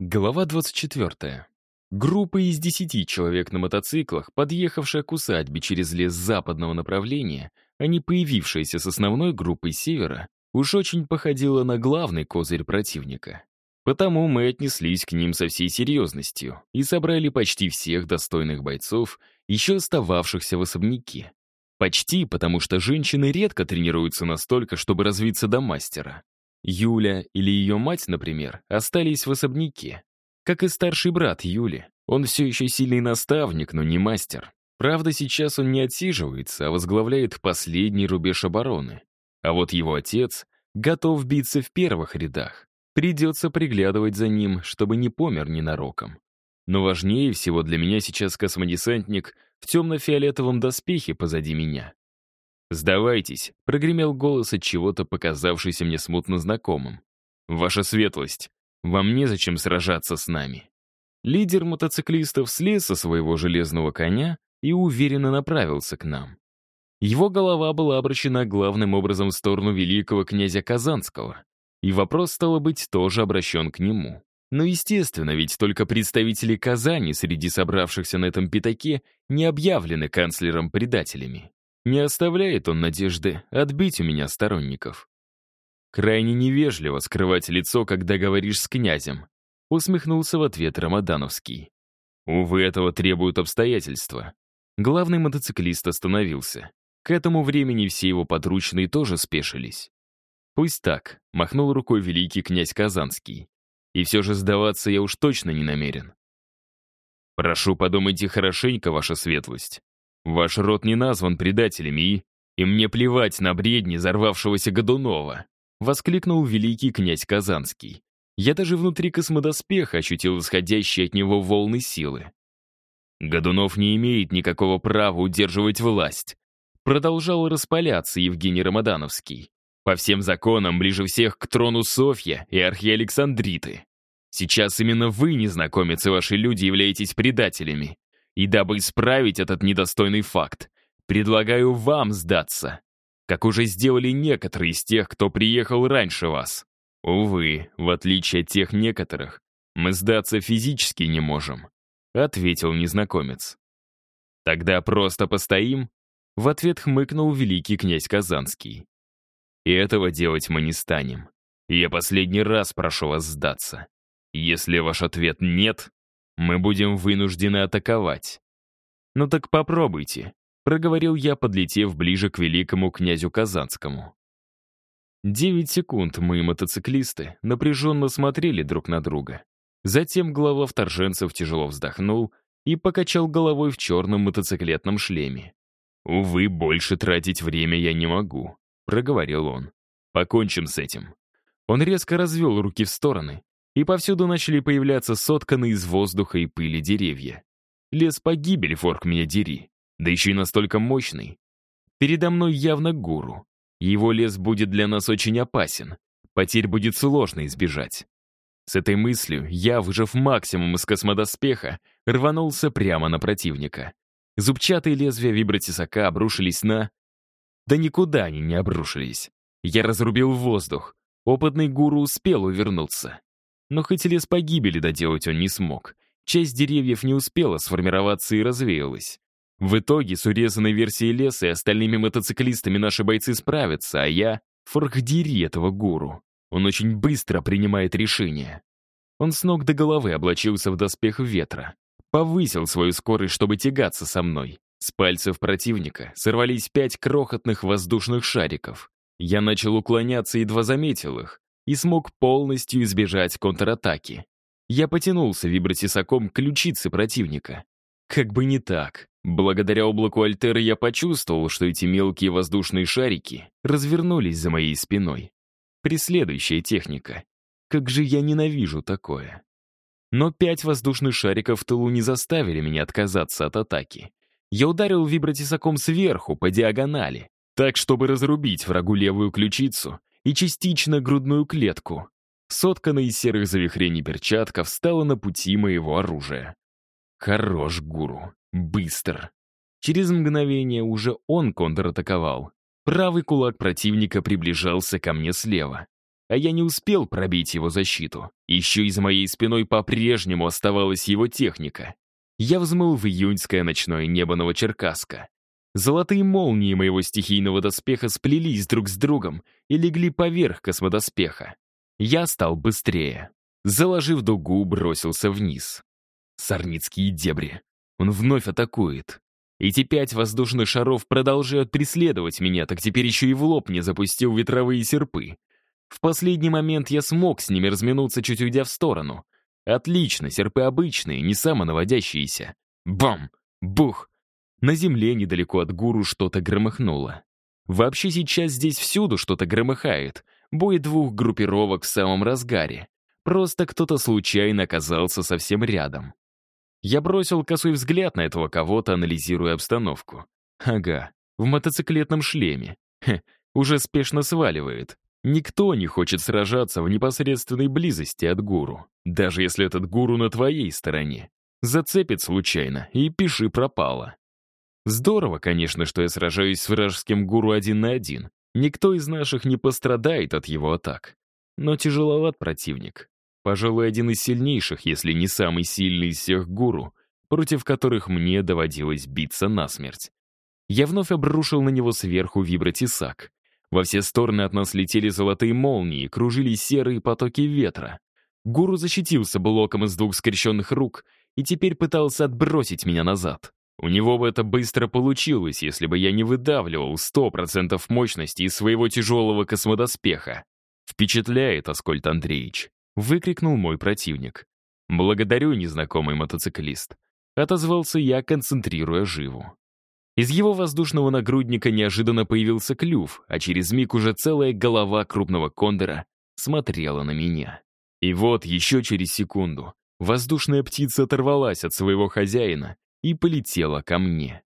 Глава 24. Группа из десяти человек на мотоциклах, подъехавшая к усадьбе через лес западного направления, а не появившаяся с основной группой севера, уж очень походила на главный козырь противника. Потому мы отнеслись к ним со всей серьезностью и собрали почти всех достойных бойцов, еще остававшихся в особняке. Почти, потому что женщины редко тренируются настолько, чтобы развиться до мастера. Юля или ее мать, например, остались в особняке. Как и старший брат Юли. Он все еще сильный наставник, но не мастер. Правда, сейчас он не отсиживается, а возглавляет последний рубеж обороны. А вот его отец готов биться в первых рядах. Придется приглядывать за ним, чтобы не помер ненароком. Но важнее всего для меня сейчас космодесантник в темно-фиолетовом доспехе позади меня. «Сдавайтесь», — прогремел голос от чего-то, показавшийся мне смутно знакомым. «Ваша светлость, вам незачем сражаться с нами». Лидер мотоциклистов слез со своего железного коня и уверенно направился к нам. Его голова была обращена главным образом в сторону великого князя Казанского, и вопрос, стало быть, тоже обращен к нему. Но, естественно, ведь только представители Казани среди собравшихся на этом пятаке не объявлены канцлером предателями. Не оставляет он надежды отбить у меня сторонников. Крайне невежливо скрывать лицо, когда говоришь с князем. Усмехнулся в ответ Рамадановский. Увы, этого требуют обстоятельства. Главный мотоциклист остановился. К этому времени все его подручные тоже спешились. Пусть так, махнул рукой великий князь Казанский. И все же сдаваться я уж точно не намерен. Прошу, подумайте хорошенько, ваша светлость. Ваш род не назван предателями и... И мне плевать на бредни взорвавшегося Годунова!» — воскликнул великий князь Казанский. Я даже внутри космодоспеха ощутил исходящие от него волны силы. Годунов не имеет никакого права удерживать власть. Продолжал распаляться Евгений Рамадановский. По всем законам ближе всех к трону Софья и архиалександриты. Сейчас именно вы, незнакомец и ваши люди, являетесь предателями. И дабы исправить этот недостойный факт, предлагаю вам сдаться, как уже сделали некоторые из тех, кто приехал раньше вас. Увы, в отличие от тех некоторых, мы сдаться физически не можем, ответил незнакомец. Тогда просто постоим? В ответ хмыкнул великий князь Казанский. И этого делать мы не станем. Я последний раз прошу вас сдаться. Если ваш ответ «нет», мы будем вынуждены атаковать. Ну так попробуйте, проговорил я, подлетев ближе к великому князю Казанскому. Девять секунд мы, мотоциклисты, напряженно смотрели друг на друга. Затем глава вторженцев тяжело вздохнул и покачал головой в черном мотоциклетном шлеме. «Увы, больше тратить время я не могу», — проговорил он. «Покончим с этим». Он резко развел руки в стороны, и повсюду начали появляться сотканные из воздуха и пыли деревья. Лес погибель, форк меня дери, да еще и настолько мощный. Передо мной явно гуру. Его лес будет для нас очень опасен. Потерь будет сложно избежать. С этой мыслью я, выжав максимум из космодоспеха, рванулся прямо на противника. Зубчатые лезвия вибротесака обрушились на... Да никуда они не обрушились. Я разрубил воздух. Опытный гуру успел увернуться. Но хоть лес погибели доделать он не смог. Часть деревьев не успела сформироваться и развеялась. В итоге с урезанной версией леса и остальными мотоциклистами наши бойцы справятся, а я — форхдери этого гуру. Он очень быстро принимает решения. Он с ног до головы облачился в доспех ветра. Повысил свою скорость, чтобы тягаться со мной. С пальцев противника сорвались пять крохотных воздушных шариков. Я начал уклоняться едва заметил их и смог полностью избежать контратаки. Я потянулся вибротесаком к ключице противника. Как бы не так. Благодаря облаку Альтеры я почувствовал, что эти мелкие воздушные шарики развернулись за моей спиной. Преследующая техника. Как же я ненавижу такое. Но пять воздушных шариков в тылу не заставили меня отказаться от атаки. Я ударил вибротесаком сверху, по диагонали, так, чтобы разрубить врагу левую ключицу и частично грудную клетку. Сотканная из серых завихрений перчатка встала на пути моего оружия. Хорош, гуру. Быстр. Через мгновение уже он контратаковал. Правый кулак противника приближался ко мне слева. а я не успел пробить его защиту. Еще и за моей спиной по-прежнему оставалась его техника. Я взмыл в июньское ночное небо Новочеркасска. Золотые молнии моего стихийного доспеха сплелись друг с другом и легли поверх космодоспеха. Я стал быстрее. Заложив дугу, бросился вниз. Сорницкие дебри. Он вновь атакует. Эти пять воздушных шаров продолжают преследовать меня, так теперь еще и в лоб не запустил ветровые серпы. В последний момент я смог с ними разминуться, чуть уйдя в сторону. Отлично, серпы обычные, не самонаводящиеся. Бам! Бух! На земле недалеко от гуру что-то громыхнуло. Вообще сейчас здесь всюду что-то громыхает. Бой двух группировок в самом разгаре. Просто кто-то случайно оказался совсем рядом. Я бросил косой взгляд на этого кого-то, анализируя обстановку. Ага, в мотоциклетном шлеме. Хе, уже спешно сваливает. Никто не хочет сражаться в непосредственной близости от гуру, даже если этот гуру на твоей стороне. Зацепит случайно, и пиши пропало. Здорово, конечно, что я сражаюсь с вражеским гуру один на один. Никто из наших не пострадает от его атак. Но тяжеловат противник. Пожалуй, один из сильнейших, если не самый сильный из всех гуру, против которых мне доводилось биться насмерть. Я вновь обрушил на него сверху вибротесак. Во все стороны от нас летели золотые молнии, кружили серые потоки ветра. Гуру защитился блоком из двух скрещенных рук и теперь пытался отбросить меня назад. У него бы это быстро получилось, если бы я не выдавливал 100% мощности из своего тяжелого космодоспеха. Впечатляет, Аскольд Андреевич. Выкрикнул мой противник. «Благодарю, незнакомый мотоциклист», — отозвался я, концентрируя живу. Из его воздушного нагрудника неожиданно появился клюв, а через миг уже целая голова крупного кондора смотрела на меня. И вот еще через секунду воздушная птица оторвалась от своего хозяина и полетела ко мне.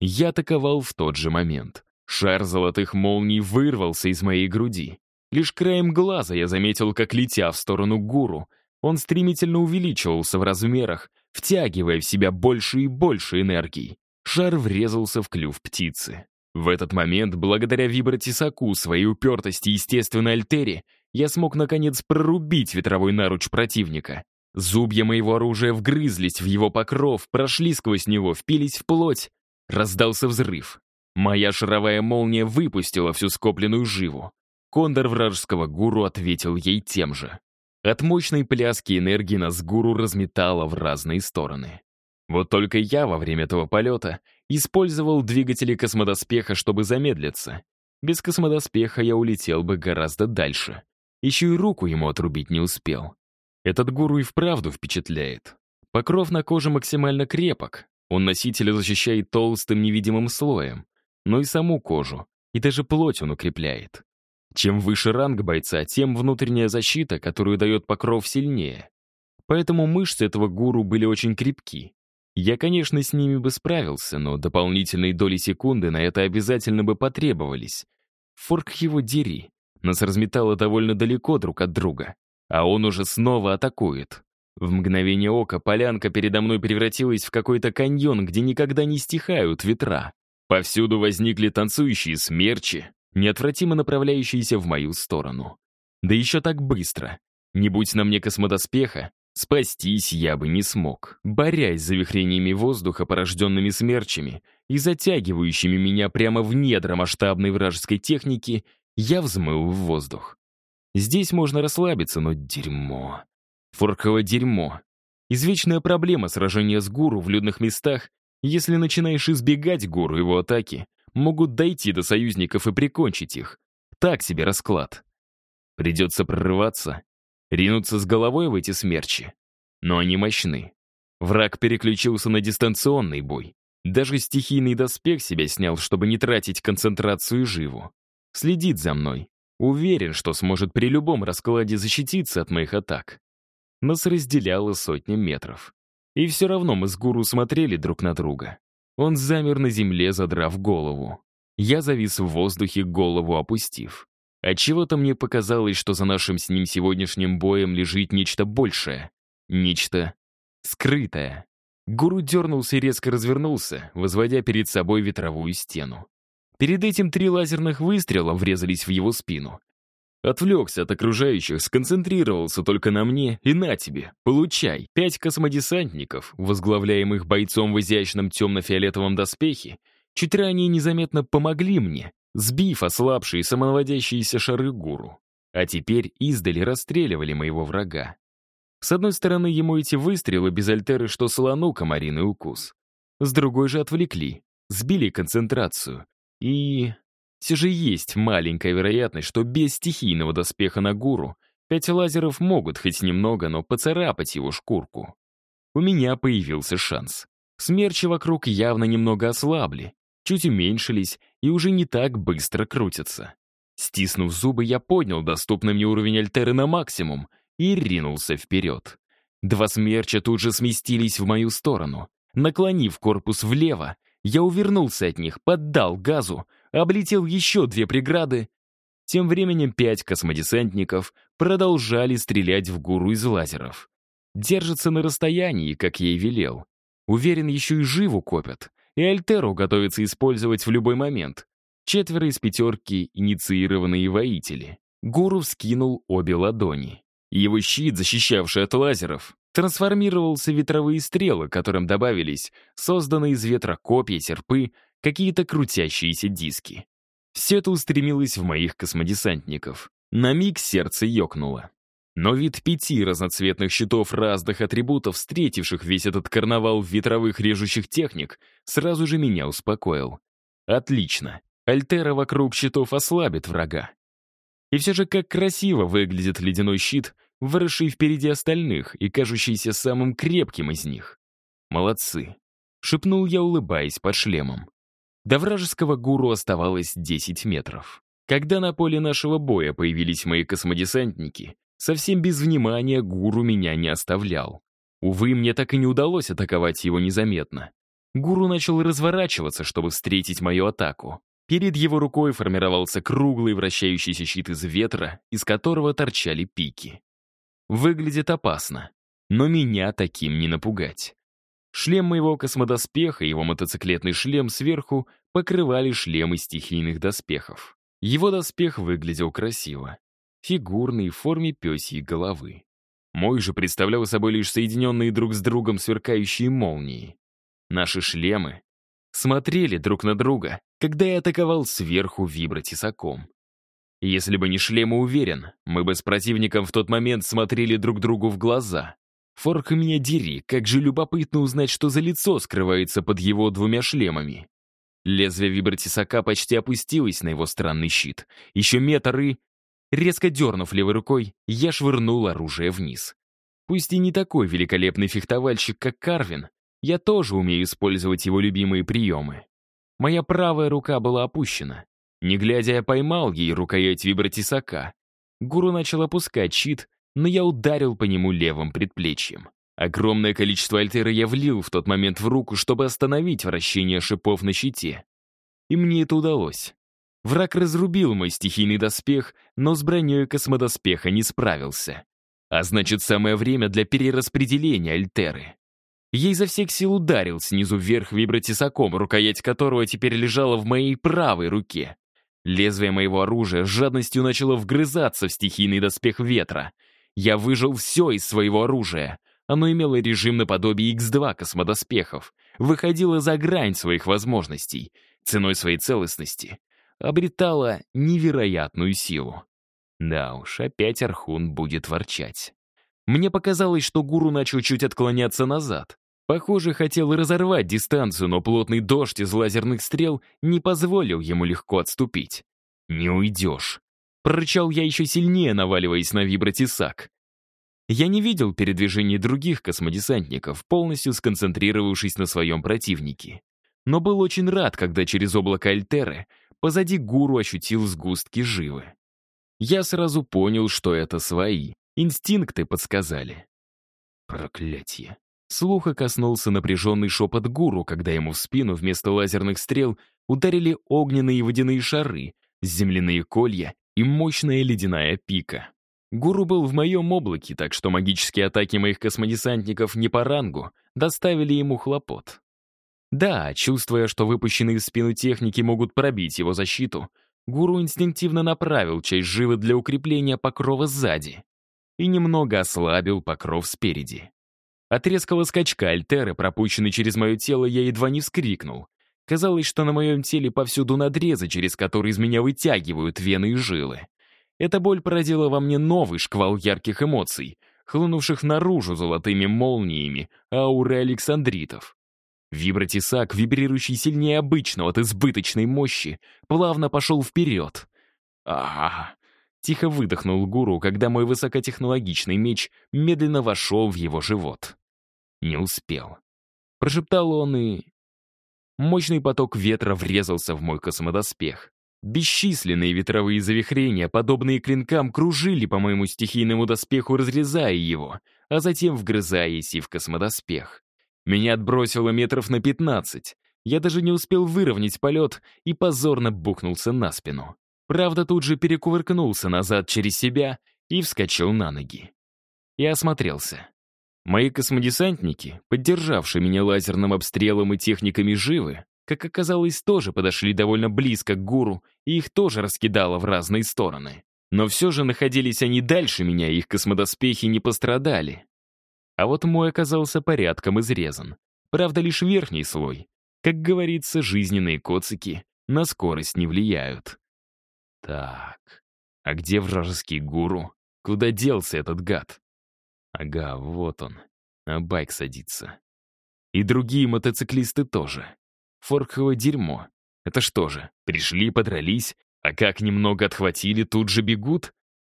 Я атаковал в тот же момент. Шар золотых молний вырвался из моей груди. Лишь краем глаза я заметил, как, летя в сторону гуру, он стремительно увеличивался в размерах, втягивая в себя больше и больше энергии. Шар врезался в клюв птицы. В этот момент, благодаря вибротесаку, своей упертости и естественной альтере, я смог, наконец, прорубить ветровой наруч противника. Зубья моего оружия вгрызлись в его покров, прошли сквозь него, впились в плоть. Раздался взрыв. Моя шаровая молния выпустила всю скопленную живу. Кондор вражеского гуру ответил ей тем же. От мощной пляски энергии нас гуру разметало в разные стороны. Вот только я во время этого полета использовал двигатели космодоспеха, чтобы замедлиться. Без космодоспеха я улетел бы гораздо дальше. Еще и руку ему отрубить не успел. Этот гуру и вправду впечатляет. Покров на коже максимально крепок. Он носителя защищает толстым невидимым слоем. Но и саму кожу, и даже плоть он укрепляет. Чем выше ранг бойца, тем внутренняя защита, которую дает покров, сильнее. Поэтому мышцы этого гуру были очень крепки. Я, конечно, с ними бы справился, но дополнительные доли секунды на это обязательно бы потребовались. Форк его дери. Нас разметало довольно далеко друг от друга. А он уже снова атакует. В мгновение ока полянка передо мной превратилась в какой-то каньон, где никогда не стихают ветра. Повсюду возникли танцующие смерчи, неотвратимо направляющиеся в мою сторону. Да еще так быстро. Не будь на мне космодоспеха, спастись я бы не смог, борясь с завихрениями воздуха, порожденными смерчами и затягивающими меня прямо в недра масштабной вражеской техники, я взмыл в воздух. Здесь можно расслабиться, но дерьмо. Форково дерьмо. Извечная проблема сражения с гуру в людных местах, если начинаешь избегать гуру его атаки, могут дойти до союзников и прикончить их. Так себе расклад. Придется прорываться, ринуться с головой в эти смерчи. Но они мощны. Враг переключился на дистанционный бой. Даже стихийный доспех себя снял, чтобы не тратить концентрацию живу. Следит за мной. Уверен, что сможет при любом раскладе защититься от моих атак. Нас разделяло сотни метров. И все равно мы с гуру смотрели друг на друга. Он замер на земле, задрав голову. Я завис в воздухе, голову опустив. Отчего-то мне показалось, что за нашим с ним сегодняшним боем лежит нечто большее. Нечто скрытое. Гуру дернулся и резко развернулся, возводя перед собой ветровую стену. Перед этим три лазерных выстрела врезались в его спину. Отвлекся от окружающих, сконцентрировался только на мне, и на тебе, получай. Пять космодесантников, возглавляемых бойцом в изящном темно-фиолетовом доспехе, чуть ранее незаметно помогли мне, сбив ослабшие самонаводящиеся шары гуру. А теперь издали расстреливали моего врага. С одной стороны, ему эти выстрелы без альтеры, что слону комариный укус. С другой же отвлекли, сбили концентрацию. И все же есть маленькая вероятность, что без стихийного доспеха на гуру пять лазеров могут хоть немного, но поцарапать его шкурку. У меня появился шанс. Смерчи вокруг явно немного ослабли, чуть уменьшились и уже не так быстро крутятся. Стиснув зубы, я поднял доступный мне уровень альтеры на максимум и ринулся вперед. Два смерча тут же сместились в мою сторону. Наклонив корпус влево, я увернулся от них, поддал газу, облетел еще две преграды. Тем временем пять космодесантников продолжали стрелять в гуру из лазеров. Держатся на расстоянии, как и велел. Уверен, еще и живу копят. И Альтеру готовится использовать в любой момент. Четверо из пятерки — инициированные воители. Гуру вскинул обе ладони. Его щит, защищавший от лазеров, трансформировался в ветровые стрелы, которым добавились созданные из ветра копья, серпы, какие-то крутящиеся диски. Все это устремилось в моих космодесантников. На миг сердце ёкнуло. Но вид пяти разноцветных щитов разных атрибутов, встретивших весь этот карнавал ветровых режущих техник, сразу же меня успокоил. Отлично. Альтера вокруг щитов ослабит врага. И все же как красиво выглядит ледяной щит, выросший впереди остальных и кажущийся самым крепким из них. «Молодцы», — шепнул я, улыбаясь под шлемом. До вражеского гуру оставалось 10 метров. Когда на поле нашего боя появились мои космодесантники, совсем без внимания гуру меня не оставлял. Увы, мне так и не удалось атаковать его незаметно. Гуру начал разворачиваться, чтобы встретить мою атаку. Перед его рукой формировался круглый вращающийся щит из ветра, из которого торчали пики. Выглядит опасно, но меня таким не напугать. Шлем моего космодоспеха и его мотоциклетный шлем сверху покрывали шлемы стихийных доспехов. Его доспех выглядел красиво, фигурный в форме пёсьей головы. Мой же представлял собой лишь соединенные друг с другом сверкающие молнии. Наши шлемы смотрели друг на друга, когда я атаковал сверху вибротесаком. Если бы не шлем, уверен, мы бы с противником в тот момент смотрели друг другу в глаза. Форка меня дери, как же любопытно узнать, что за лицо скрывается под его двумя шлемами. Лезвие вибротесака почти опустилось на его странный щит. Еще метр и... Резко дернув левой рукой, я швырнул оружие вниз. Пусть и не такой великолепный фехтовальщик, как Карвин, я тоже умею использовать его любимые приемы. Моя правая рука была опущена. Не глядя, я поймал ей рукоять вибротесака. Гуру начал опускать щит, но я ударил по нему левым предплечьем. Огромное количество альтеры я влил в тот момент в руку, чтобы остановить вращение шипов на щите. И мне это удалось. Враг разрубил мой стихийный доспех, но с броней космодоспеха не справился. А значит, самое время для перераспределения альтеры. Я изо всех сил ударил снизу вверх вибротесаком, рукоять которого теперь лежала в моей правой руке. Лезвие моего оружия с жадностью начало вгрызаться в стихийный доспех ветра. Я выжил все из своего оружия. Оно имело режим наподобие X2 космодоспехов, выходило за грань своих возможностей, ценой своей целостности, обретало невероятную силу. Да уж, опять Архун будет ворчать. Мне показалось, что гуру начал чуть отклоняться назад. Похоже, хотел разорвать дистанцию, но плотный дождь из лазерных стрел не позволил ему легко отступить. «Не уйдешь!» Прорычал я еще сильнее, наваливаясь на вибротесак. Я не видел передвижений других космодесантников, полностью сконцентрировавшись на своем противнике. Но был очень рад, когда через облако Альтеры позади гуру ощутил сгустки живы. Я сразу понял, что это свои. Инстинкты подсказали. Проклятье. Слуха коснулся напряженный шепот гуру, когда ему в спину вместо лазерных стрел ударили огненные водяные шары, земляные колья и мощная ледяная пика. Гуру был в моем облаке, так что магические атаки моих космодесантников не по рангу доставили ему хлопот. Да, чувствуя, что выпущенные в спину техники могут пробить его защиту, гуру инстинктивно направил часть живы для укрепления покрова сзади и немного ослабил покров спереди. От резкого скачка альтеры, пропущенной через мое тело, я едва не вскрикнул. Казалось, что на моем теле повсюду надрезы, через которые из меня вытягивают вены и жилы. Эта боль породила во мне новый шквал ярких эмоций, хлынувших наружу золотыми молниями ауры Александритов. Вибротесак, вибрирующий сильнее обычного от избыточной мощи, плавно пошел вперед. а Тихо выдохнул гуру, когда мой высокотехнологичный меч медленно вошел в его живот. Не успел. Прошептал он и... Мощный поток ветра врезался в мой космодоспех. Бесчисленные ветровые завихрения, подобные клинкам, кружили по моему стихийному доспеху, разрезая его, а затем вгрызаясь и в космодоспех. Меня отбросило метров на пятнадцать. Я даже не успел выровнять полет и позорно бухнулся на спину. Правда, тут же перекувыркнулся назад через себя и вскочил на ноги. Я осмотрелся. Мои космодесантники, поддержавшие меня лазерным обстрелом и техниками живы, как оказалось, тоже подошли довольно близко к гуру, и их тоже раскидало в разные стороны. Но все же находились они дальше меня, и их космодоспехи не пострадали. А вот мой оказался порядком изрезан. Правда, лишь верхний слой. Как говорится, жизненные коцики на скорость не влияют. Так, а где вражеский гуру? Куда делся этот гад? Ага, вот он. На байк садится. И другие мотоциклисты тоже. Форковое дерьмо. Это что же, пришли, подрались, а как немного отхватили, тут же бегут?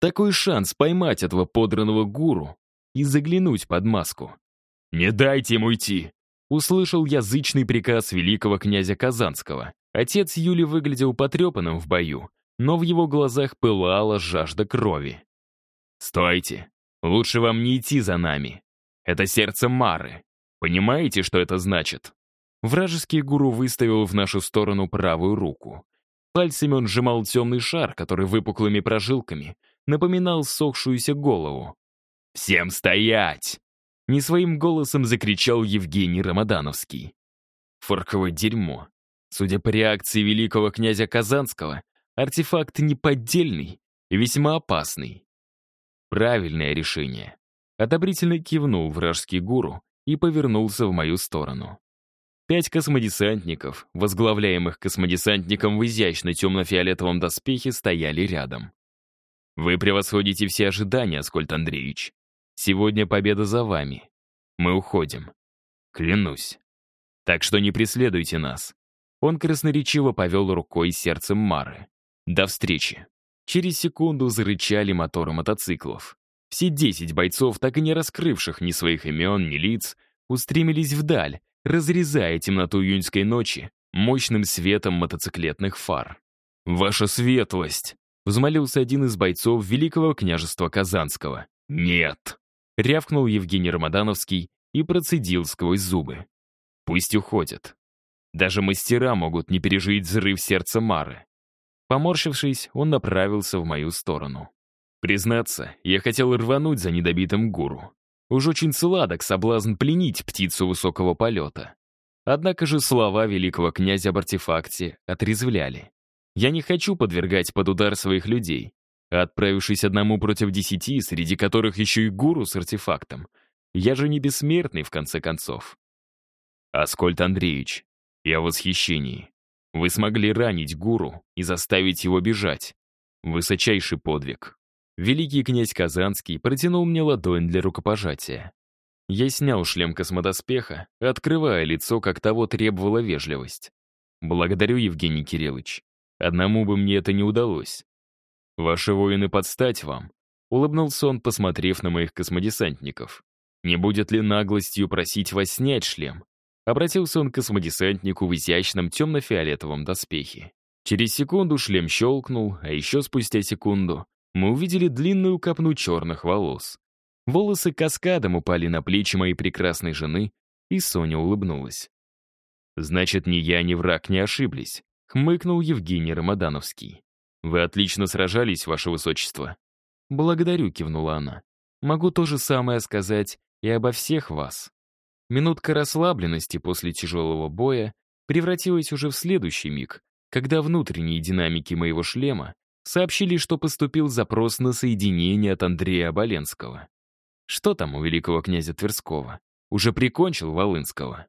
Такой шанс поймать этого подранного гуру и заглянуть под маску. «Не дайте ему идти!» Услышал язычный приказ великого князя Казанского. Отец Юли выглядел потрепанным в бою, но в его глазах пылала жажда крови. «Стойте! Лучше вам не идти за нами. Это сердце Мары. Понимаете, что это значит?» Вражеский гуру выставил в нашу сторону правую руку. Пальцами он сжимал темный шар, который выпуклыми прожилками напоминал сохшуюся голову. «Всем стоять!» Не своим голосом закричал Евгений Рамадановский. Форковое дерьмо. Судя по реакции великого князя Казанского, артефакт неподдельный и весьма опасный. Правильное решение. Одобрительно кивнул вражеский гуру и повернулся в мою сторону. Пять космодесантников, возглавляемых космодесантником в изящно темно-фиолетовом доспехе, стояли рядом. «Вы превосходите все ожидания, Аскольд Андреевич. Сегодня победа за вами. Мы уходим. Клянусь. Так что не преследуйте нас». Он красноречиво повел рукой сердцем Мары. «До встречи». Через секунду зарычали моторы мотоциклов. Все десять бойцов, так и не раскрывших ни своих имен, ни лиц, устремились вдаль, разрезая темноту июньской ночи мощным светом мотоциклетных фар. «Ваша светлость!» — взмолился один из бойцов Великого княжества Казанского. «Нет!» — рявкнул Евгений Рамадановский и процедил сквозь зубы. «Пусть уходят. Даже мастера могут не пережить взрыв сердца Мары. Поморщившись, он направился в мою сторону. Признаться, я хотел рвануть за недобитым гуру. Уж очень сладок соблазн пленить птицу высокого полета. Однако же слова великого князя об артефакте отрезвляли. Я не хочу подвергать под удар своих людей, отправившись одному против десяти, среди которых еще и гуру с артефактом, я же не бессмертный, в конце концов. Аскольд Андреевич, я в восхищении. Вы смогли ранить гуру и заставить его бежать. Высочайший подвиг. Великий князь Казанский протянул мне ладонь для рукопожатия. Я снял шлем космодоспеха, открывая лицо, как того требовала вежливость. «Благодарю, Евгений Кириллович. Одному бы мне это не удалось. Ваши воины подстать вам», — улыбнулся он, посмотрев на моих космодесантников. «Не будет ли наглостью просить вас снять шлем? Обратился он к космодесантнику в изящном темно-фиолетовом доспехе. Через секунду шлем щелкнул, а еще спустя секунду мы увидели длинную копну черных волос. Волосы каскадом упали на плечи моей прекрасной жены, и Соня улыбнулась. «Значит, ни я, ни враг не ошиблись», — хмыкнул Евгений Рамадановский. «Вы отлично сражались, ваше высочество». «Благодарю», — кивнула она. «Могу то же самое сказать и обо всех вас». Минутка расслабленности после тяжелого боя превратилась уже в следующий миг когда внутренние динамики моего шлема сообщили, что поступил запрос на соединение от Андрея Оболенского. Что там у великого князя Тверского? Уже прикончил Волынского.